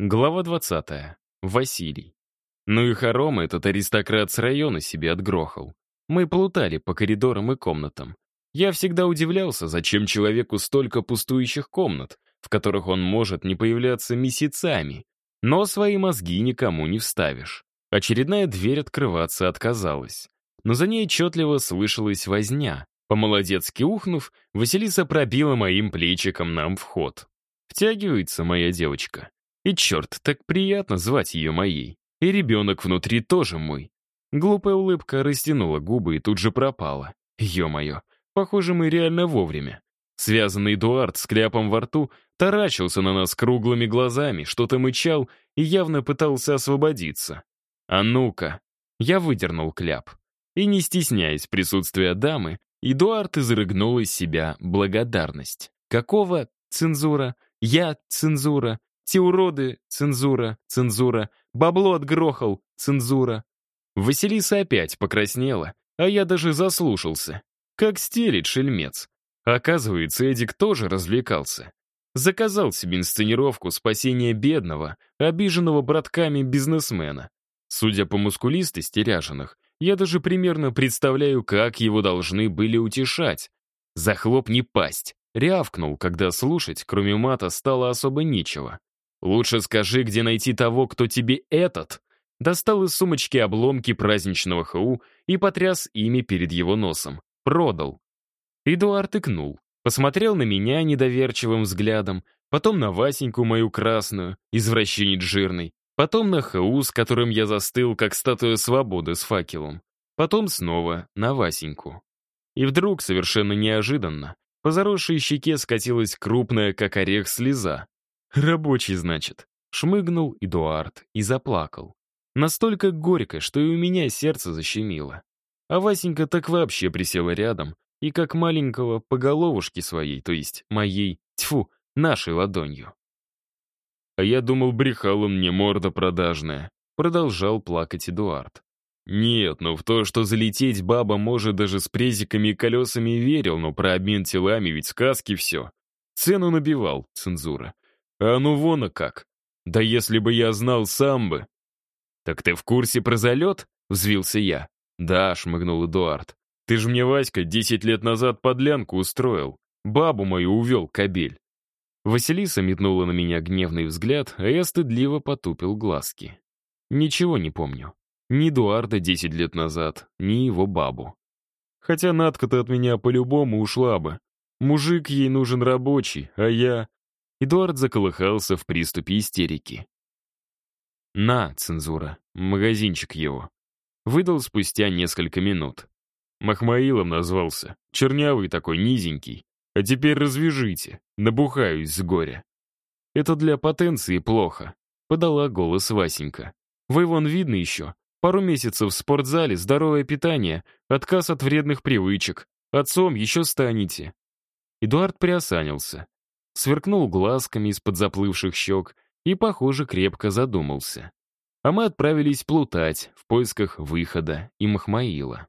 Глава 20. Василий. Ну и хоромы этот аристократ с района себе отгрохал. Мы плутали по коридорам и комнатам. Я всегда удивлялся, зачем человеку столько пустующих комнат, в которых он может не появляться месяцами. Но свои мозги никому не вставишь. Очередная дверь открываться отказалась. Но за ней отчетливо слышалась возня. По-молодецки ухнув, Василиса пробила моим плечиком нам вход. Втягивается моя девочка. И черт, так приятно звать ее моей. И ребенок внутри тоже мой. Глупая улыбка растянула губы и тут же пропала. Ё-моё, похоже, мы реально вовремя. Связанный Эдуард с кляпом во рту таращился на нас круглыми глазами, что-то мычал и явно пытался освободиться. «А ну-ка!» Я выдернул кляп. И не стесняясь присутствия дамы, Эдуард изрыгнул из себя благодарность. Какого цензура? Я цензура. Те уроды, цензура, цензура, бабло отгрохал, цензура. Василиса опять покраснела, а я даже заслушался. Как стелит шельмец. Оказывается, Эдик тоже развлекался. Заказал себе инсценировку спасения бедного, обиженного братками бизнесмена. Судя по мускулистости ряженых, я даже примерно представляю, как его должны были утешать. Захлопни пасть. Рявкнул, когда слушать, кроме мата, стало особо нечего. «Лучше скажи, где найти того, кто тебе этот?» Достал из сумочки обломки праздничного ХУ и потряс ими перед его носом. Продал. Эдуард икнул. Посмотрел на меня недоверчивым взглядом, потом на Васеньку мою красную, извращенец жирный, потом на ХУ, с которым я застыл, как статуя свободы с факелом, потом снова на Васеньку. И вдруг, совершенно неожиданно, по заросшей щеке скатилась крупная, как орех, слеза. «Рабочий, значит». Шмыгнул Эдуард и заплакал. Настолько горько, что и у меня сердце защемило. А Васенька так вообще присела рядом и как маленького по головушке своей, то есть моей, тьфу, нашей ладонью. А я думал, брехал он мне морда продажная. Продолжал плакать Эдуард. Нет, ну в то, что залететь баба может даже с презиками и колесами верил, но про обмен телами ведь сказки все. Цену набивал, цензура. А ну вон а как. Да если бы я знал, сам бы. Так ты в курсе про залет? Взвился я. Да, шмыгнул Эдуард. Ты же мне, Васька, десять лет назад подлянку устроил. Бабу мою увел кабель. Василиса метнула на меня гневный взгляд, а я стыдливо потупил глазки. Ничего не помню. Ни Эдуарда десять лет назад, ни его бабу. Хотя Надка-то от меня по-любому ушла бы. Мужик ей нужен рабочий, а я... Эдуард заколыхался в приступе истерики. «На, цензура, магазинчик его». Выдал спустя несколько минут. Махмаилом назвался, чернявый такой, низенький. А теперь развяжите, набухаюсь с горя. Это для потенции плохо, подала голос Васенька. Вы вон видно еще. Пару месяцев в спортзале, здоровое питание, отказ от вредных привычек. Отцом еще станете. Эдуард приосанился сверкнул глазками из-под заплывших щек и, похоже, крепко задумался. А мы отправились плутать в поисках выхода и Махмаила.